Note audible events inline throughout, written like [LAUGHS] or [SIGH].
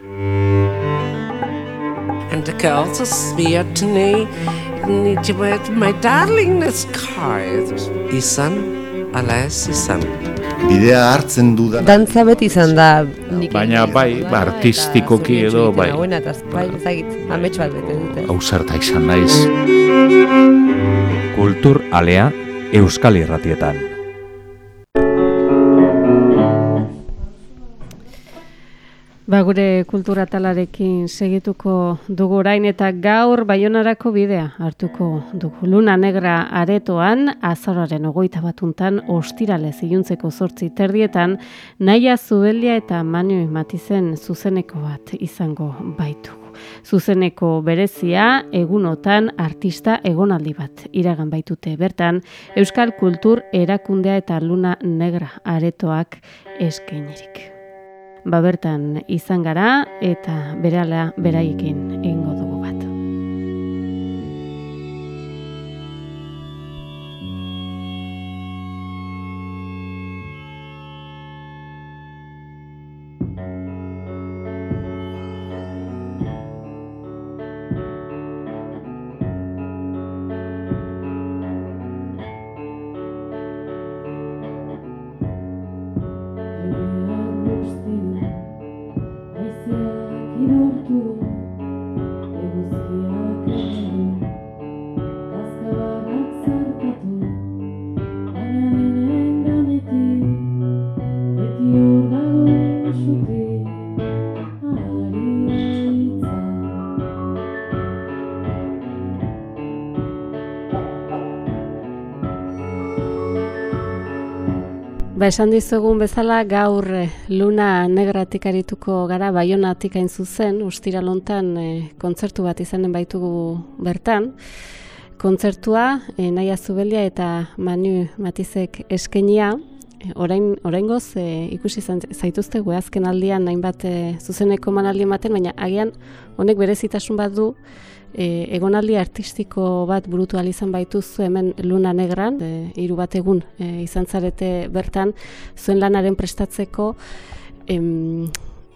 And the girls are smeared to me. Need you with my darling this card. Izan, alas, izan. Bidea hartzen du da. Dantza beti izan da Baina bai, ba, artistikoki edo, bai. Hauena, eta bai, ezagit, amets bat bete dute. Ausarta izan naiz. Kultur alea Euskal Irratietan. Ba, gure kultura talarekin segituko dugu orain eta gaur baionarako bidea hartuko dugu. Luna Negra aretoan, azararen ogoita batuntan, ostirale ziluntzeko sortzi terdietan, naia zubelia eta manu matizen zuzeneko bat izango baitugu. Zuzeneko berezia, egunotan artista egonaldi bat iragan baitute bertan, Euskal Kultur erakundea eta Luna Negra aretoak eskainirik ba bertan izan gara eta berala beraiekin egingo dugu Ba, esan dizugun bezala gaur eh, luna negratik arituko gara baionatik hain zuzen, ustira lontan eh, kontzertu bat izanen baitugu bertan. Kontzertua eh, Naia Zubelia eta Manu Matizek eskenia, orain, orain goz, eh, ikusi zaituzte azken aldian hainbat eh, zuzeneko manaldi ematen, baina agian honek berezitasun bat du, e, egonaldi artistiko bat burutu izan baituzu hemen Luna Negran, e, hiru bat egun e, izan zarete bertan, zuen lanaren prestatzeko, em,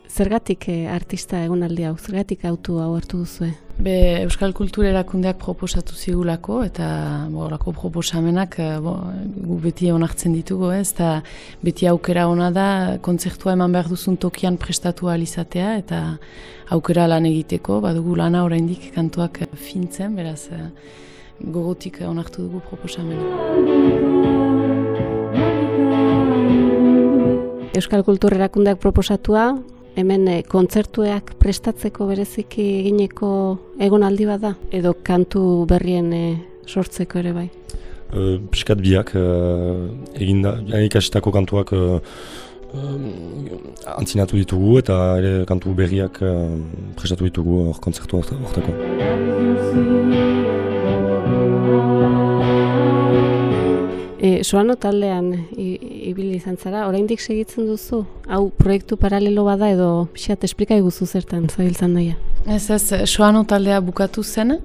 zergatik e, artista egonaldi hau, zergatik autu hau hartu duzue? Be, Euskal Kultur erakundeak proposatu zigulako eta bolako proposamenak eh, bo, gu beti onartzen ditugu ez, eta beti aukera ona da kontzertua eman behar duzun tokian prestatu ahal izatea eta aukera lan egiteko, badugu lana oraindik kantuak eh, fintzen, beraz eh, gogotik onartu dugu proposamena. Euskal Kultur erakundeak proposatua, hemen e, kontzertuak prestatzeko bereziki egineko egonaldi bat da, edo kantu berrien e, sortzeko ere bai. uh, piskat biak uh, eginda, ikasitako kantuak uh, antzinatu ditugu eta ere kantu berriak prestatu ditugu hor kontzertu horta- hortako. E, Soano taldean ibili izan zara, oraindik segitzen duzu? Hau proiektu paralelo bada edo pixat esplika iguzu zertan zabiltzan daia. Ez ez, soano taldea bukatu zen,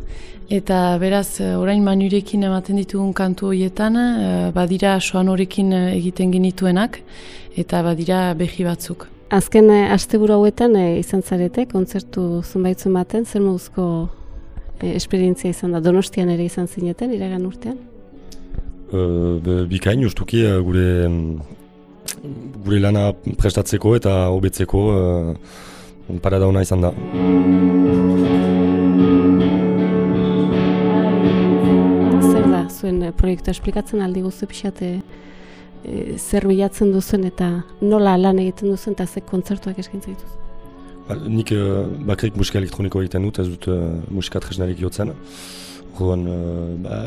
eta beraz, eh, orain manurekin ematen ditugun kantu horietan, eh, badira soanorekin eh, egiten genituenak, eta badira behi batzuk. Azken e, asteburu hauetan e, izan zarete, kontzertu zunbaitzun baten, zer moduzko e, esperientzia izan da, donostian ere izan zineten, iragan urtean? Be- bikain justuki uh, gure gure lana prestatzeko eta hobetzeko uh, parada ona izan da. Zer da, zuen e, proiektua esplikatzen aldi guzu pixate e, zer bilatzen duzuen eta nola lan egiten duzuen eta ze kontzertuak eskaintza dituz. Ba, nik uh, bakarrik musika elektroniko egiten dut, ez dut musika tresnarik jotzen. Orduan, uh, ba,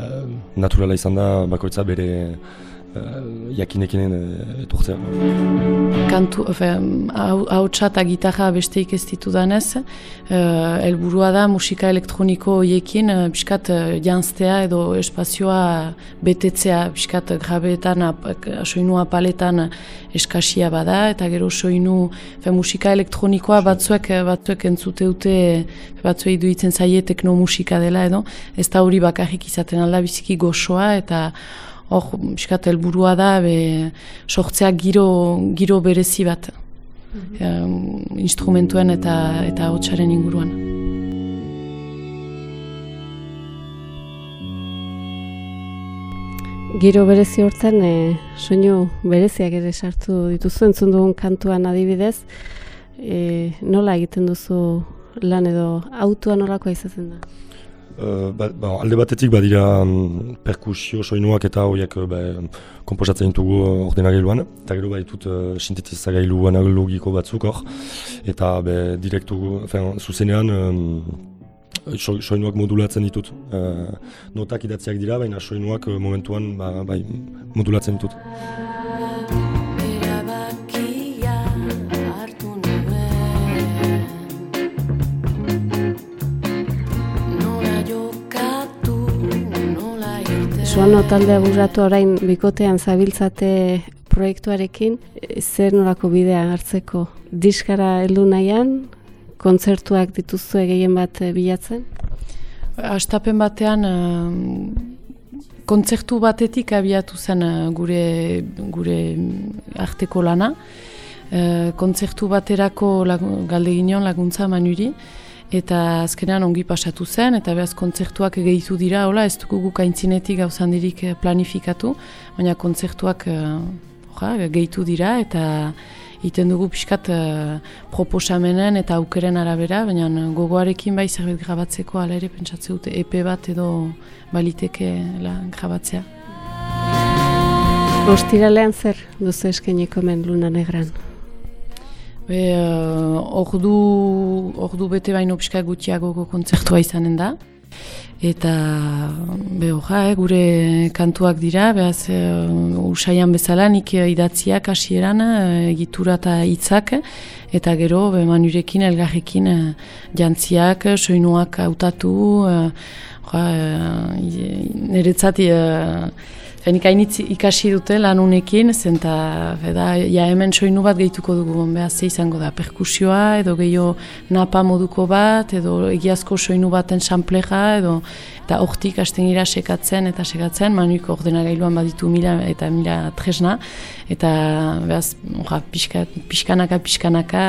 naturala izan da bakoitza bere jakinekinen uh, etortzea. Kantu, efe, hau hau eta gitarra besteik ez ditudanez, uh, helburua da musika elektroniko horiekin pixkat uh, janztea edo espazioa betetzea, pixkat grabeetan, ap- soinu apaletan eskasia bada, eta gero soinu, fe, musika elektronikoa batzuek, batzuek entzute dute, batzuei duitzen zaie teknomusika dela edo, ez da hori bakarrik izaten alda biziki gozoa, eta hor, pixkat helburua da, be, sortzea giro, giro berezi bat. em, instrumentuen eta eta hotsaren inguruan. Giro berezi hortan, e, soinu bereziak ere sartu dituzu, entzun dugun kantuan adibidez, e, nola egiten duzu lan edo autua nolakoa izaten da? Uh, ba, ba, alde batetik badira um, perkusio soinuak eta horiek uh, ba, komposatzen ditugu ordenagailuan, eta gero baitut uh, sintetizagailu analogiko batzuk hor, eta be, direktu, fen, zuzenean um, so, soinuak modulatzen ditut. Uh, notak idatziak dira, baina soinuak momentuan ba, bai, modulatzen ditut. Suano taldea burratu orain bikotean zabiltzate proiektuarekin, e, zer nolako bidea hartzeko diskara heldu nahian, kontzertuak dituzue gehien bat e, bilatzen? Astapen batean eh, kontzertu batetik abiatu zen eh, gure, gure arteko lana. Eh, kontzertu baterako lagu- galde ginen laguntza manuri, eta azkenean ongi pasatu zen, eta behaz kontzertuak gehitu dira, hola, ez dugu guk aintzinetik gauzandirik eh, planifikatu, baina kontzertuak eh, hola, gehitu dira, eta iten dugu pixkat eh, proposamenen eta aukeren arabera, baina gogoarekin bai zerbait grabatzeko ala ere pentsatze dute EP bat edo baliteke la, grabatzea. Ostiralean zer duzu eskainiko hemen Luna Negran? Be, uh, ordu, ordu bete baino pixka gutxiagoko kontzertua izanen da. Eta be, orra, eh, gure kantuak dira, behaz uh, usaian bezala nik eh, idatziak hasieran uh, egitura eta hitzak eta gero be, manurekin, elgarrekin uh, jantziak, soinuak hautatu, uh, orra, uh, niretzat Nik hainitz ikasi dute lan unekin, zenta da, ja hemen soinu bat gehituko dugu, behaz ze izango da, perkusioa, edo gehiago napa moduko bat, edo egiazko soinu baten sampleja, edo eta hortik hasten gira sekatzen eta sekatzen, manuik ordenagailuan baditu mila eta mila tresna, eta behaz, orra, pixka, pixkanaka, pixkanaka,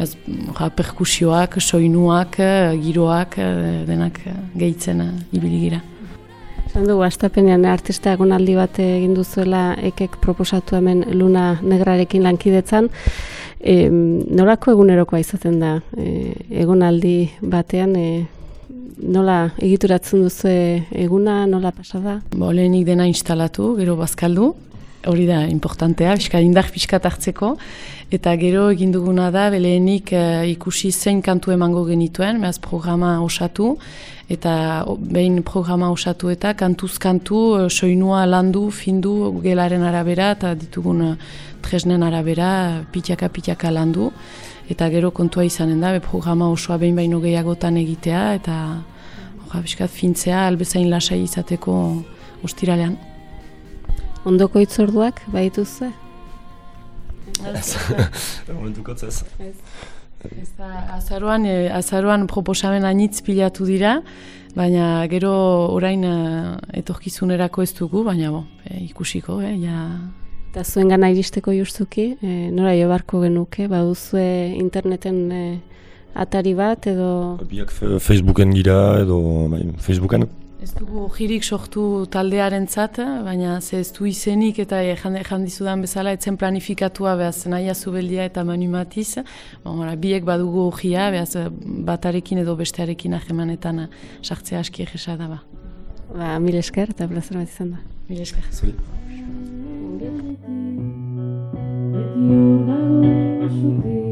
behaz, orra, perkusioak, soinuak, giroak, denak gehitzen ibili gira. Esan dugu, astapenean artista egonaldi bat egin duzuela ekek proposatu hemen Luna Negrarekin lankidetzan. E, nolako egunerokoa izaten da e, egonaldi batean, e, nola egituratzen duzu eguna, nola pasada? Bo, lehenik dena instalatu, gero bazkaldu, hori da importantea, pixka indar pixkat hartzeko, eta gero egin duguna da, lehenik eh, ikusi zein kantu emango genituen, behaz programa osatu, eta behin programa osatu eta kantuz kantu, eh, soinua landu, findu, gelaren arabera, eta ditugun eh, tresnen arabera, pitaka-pitaka landu, eta gero kontua izanen da, be programa osoa behin baino gehiagotan egitea, eta Oja, biskat fintzea, albezain lasai izateko ostiralean. Ondoko itzorduak badituzue? Momentukotz ez. Eta [LAUGHS] azaroan, eh, azaroan proposamen anitz pilatu dira, baina gero orain eh, etorkizunerako ez dugu, baina bo, eh, ikusiko, eh, ja, Eta zuen gana iristeko justuki, e, nora jo barko genuke, baduzue interneten e, atari bat edo... Biak fe- Facebooken gira edo bai, Facebooken. Ez dugu jirik sortu taldearen zat, baina ze ez du izenik eta jan, jan dizudan bezala etzen planifikatua behaz naia zubeldia eta manu matiz. Bon, biek badugu ojia, behaz batarekin edo bestearekin ahemanetan sartzea aski egesa da ba. Ba, mil esker eta plazer bat izan da. Mil esker. Zuri. Baina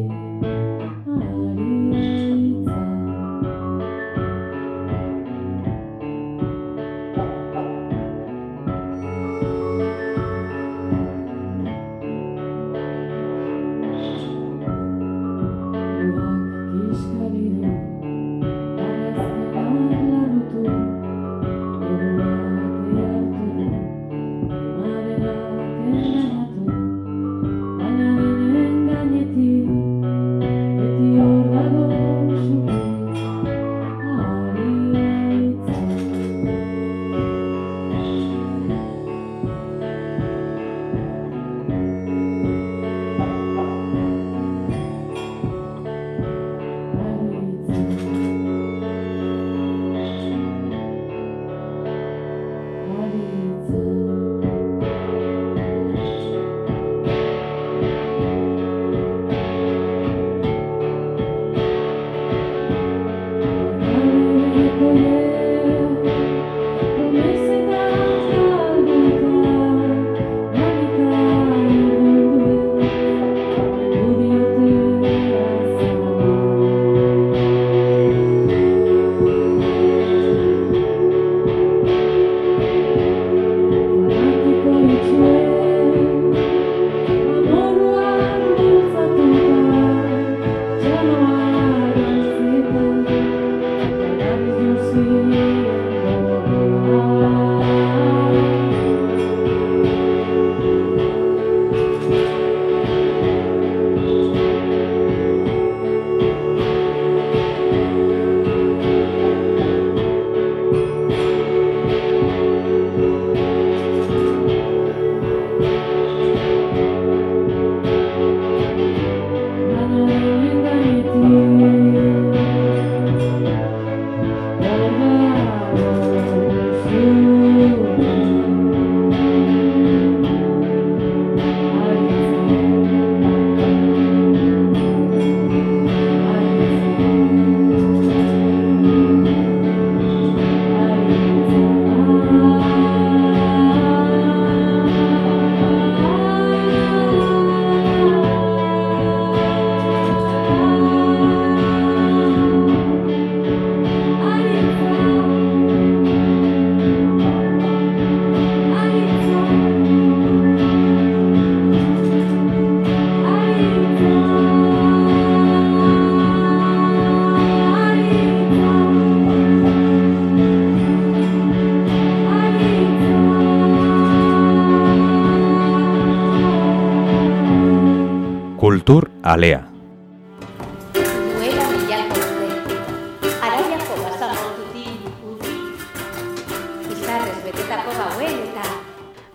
Tour Alea.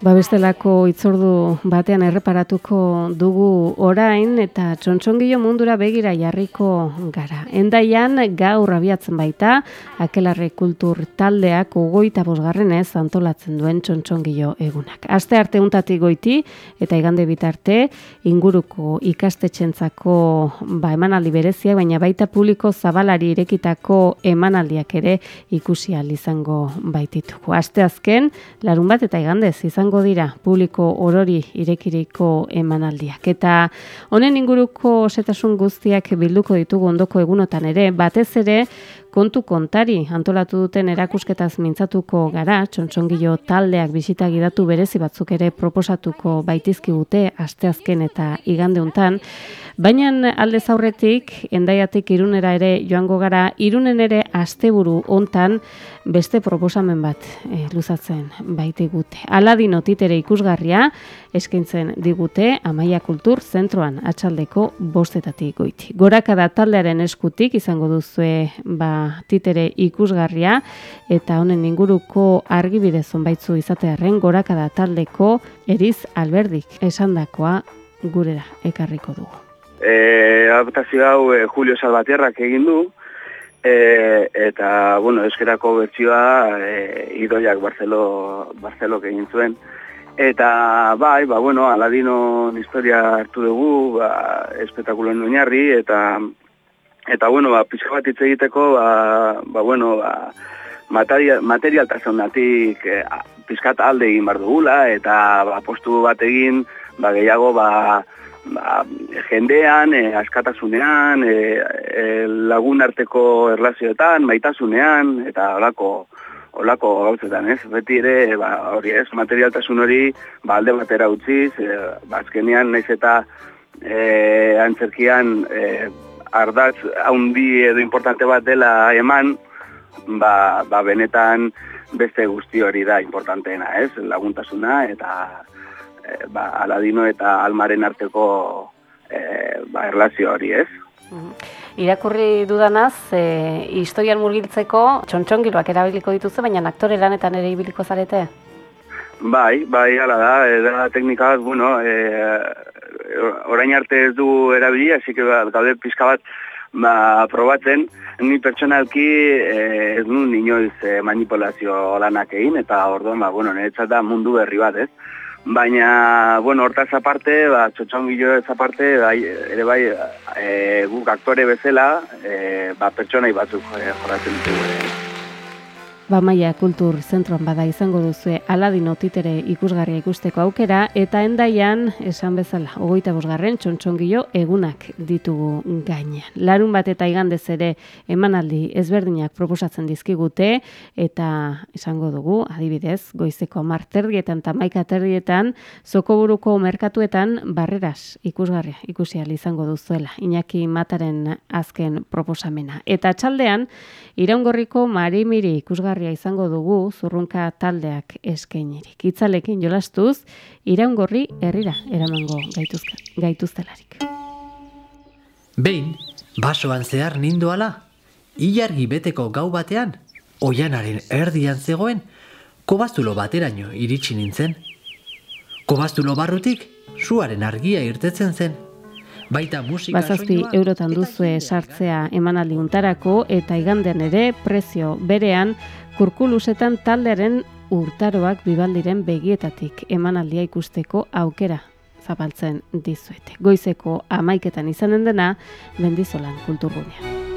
Ba bestelako itzordu batean erreparatuko dugu orain eta txontxongilo mundura begira jarriko gara. Endaian gaur abiatzen baita, akelarre kultur taldeak ogoita bosgarrenez antolatzen duen txontxongilo egunak. Aste arte untatik goiti eta igande bitarte inguruko ikastetxentzako ba, emanaldi bereziak, baina baita publiko zabalari irekitako emanaldiak ere ikusi izango baitituko. Aste azken, larun bat eta igandez izango dira publiko orori irekiriko emanaldiak. Eta honen inguruko setasun guztiak bilduko ditugu ondoko egunotan ere, batez ere kontu kontari antolatu duten erakusketaz mintzatuko gara, txontxongilo taldeak bisita gidatu berezi batzuk ere proposatuko baitizkigute asteazken eta igande hontan, baina alde aurretik endaiatik irunera ere joango gara, irunen ere asteburu hontan beste proposamen bat e, luzatzen baitigute. Aladino titere ikusgarria eskaintzen digute Amaia Kultur Zentroan atxaldeko bostetatik goiti. Gorakada taldearen eskutik izango duzue ba, titere ikusgarria eta honen inguruko argibide zonbaitzu izatearren gorakada taldeko eriz alberdik esandakoa gurera ekarriko dugu. E, adaptazio hau e, Julio Salvatierrak egin du, e, eta, bueno, eskerako bertsioa e, idoiak Barcelo, Barcelo egin zuen. Eta, bai, ba, bueno, Aladinon historia hartu dugu, ba, espetakuloen oinarri, eta, eta, bueno, ba, pixka bat hitz egiteko, ba, ba bueno, ba, material, materialtasunatik e, pixkat alde egin bar dugula, eta, ba, postu bat egin, ba, gehiago, ba, ba, jendean, e, askatasunean, e, e, lagun arteko erlazioetan, maitasunean, eta olako, olako gauzetan, ez? Beti ere, ba, hori ez, materialtasun hori, ba, alde batera utziz, e, ba, azkenean, naiz eta e, antzerkian e, ardatz haundi edo importante bat dela eman, ba, ba, benetan beste guzti hori da importanteena, ez? Laguntasuna eta e, ba, aladino eta almaren arteko e, ba, erlazio hori, ez? Irakurri dudanaz, e, historian murgiltzeko txontxongiloak erabiliko dituzu, baina aktore lanetan ere ibiliko zarete? Bai, bai, ala da, e, da teknika bueno, e, orain arte ez du erabili, hasi que ba, gaude pizka bat ba, probatzen, ni pertsonalki e, ez nu inoiz e, manipulazio lanak egin, eta orduan, ba, bueno, niretzat da mundu berri bat, ez? Baina, bueno, hortaz aparte, ba, txotxongilo ez aparte, bai, ere bai, e, guk aktore bezala, e, ba, pertsonai batzuk e, jorratzen ditugu. Ere. Ba Maia Kultur Zentroan bada izango duzue Aladino titere ikusgarria ikusteko aukera eta endaian esan bezala hogeita bosgarren txontxongilo egunak ditugu gainean. Larun bat eta igandez ere emanaldi ezberdinak proposatzen dizkigute eta esango dugu adibidez goizeko hamar terdietan eta maika terdietan zokoburuko merkatuetan barreras ikusgarria ikusi ahal izango duzuela Iñaki Mataren azken proposamena. Eta txaldean iraungorriko marimiri ikusgarria izango dugu zurrunka taldeak eskainirik. Itzalekin jolastuz, iraungorri herrira eramango gaituzka, gaituztelarik. Behin, basoan zehar nindoala, ilargi beteko gau batean, oianaren erdian zegoen, kobazulo bateraino iritsi nintzen. Kobazulo barrutik, suaren argia irtetzen zen. Baita musika Bazazpi eurotan duzue sartzea emanaldi untarako eta igandean ere prezio berean kurkulusetan taldearen urtaroak bibaldiren begietatik emanaldia ikusteko aukera zabaltzen dizuete. Goizeko amaiketan izanen dena, bendizolan kulturgunean.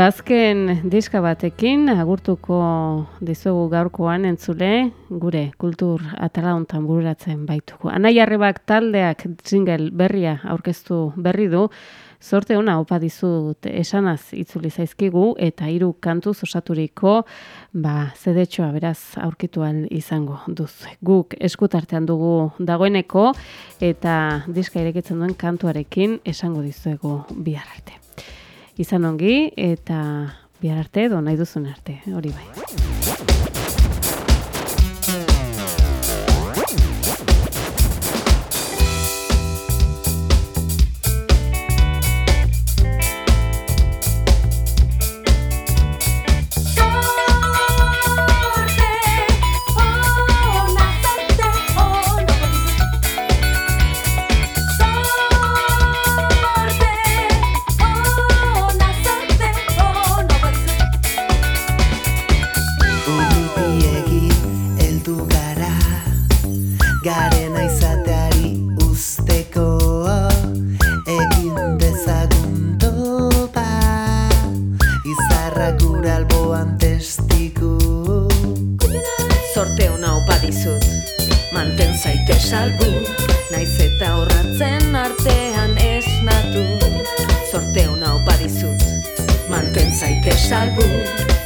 Bazken diska batekin agurtuko dizugu gaurkoan entzule gure kultur atala hontan bururatzen baitugu. Anai Arrebak taldeak jingle berria aurkeztu berri du, Zorte ona opa dizut esanaz itzuli zaizkigu eta hiru kantuz osaturiko ba zedetxoa beraz aurkitu ahal izango duz. Guk eskutartean dugu dagoeneko eta diska irekitzen duen kantuarekin esango dizuegu bihar. Izan ongi eta bihar arte edo nahi duzun arte, hori bai.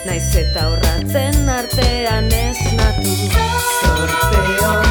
Naiz eta horratzen artean esnatu. Zorte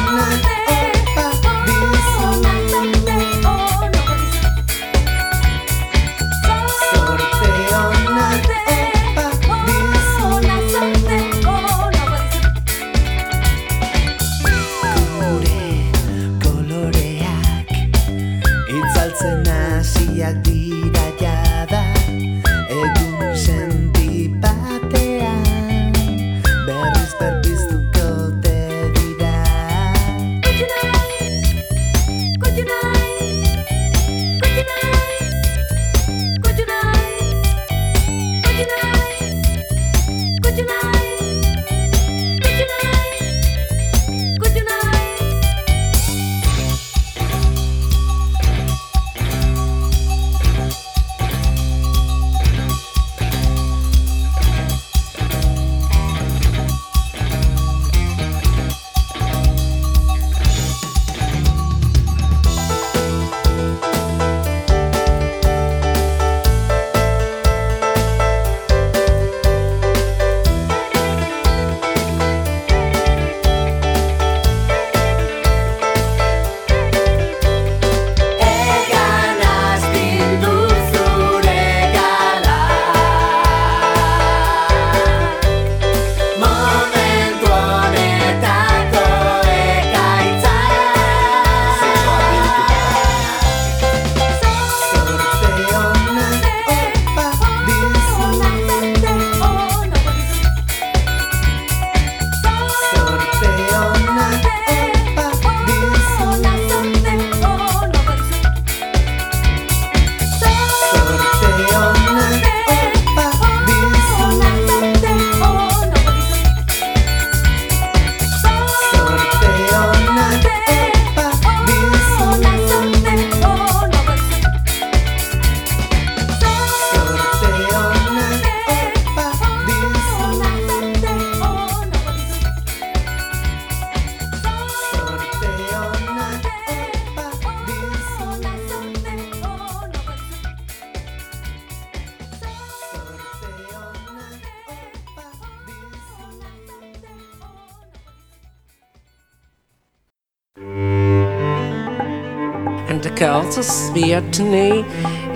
tonight.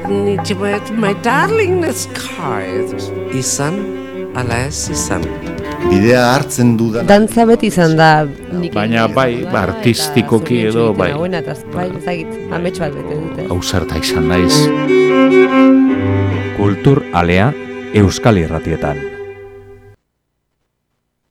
Need to wait, my darling, this car. Izan, alas, izan. Bidea hartzen dudan Dantza beti izan da nik Baina bai, ba, artistikoki edo bai. Hauena, eta bai, ezagit, amets bat bete dute. Ausarta izan naiz. Kultur alea Euskal Irratietan.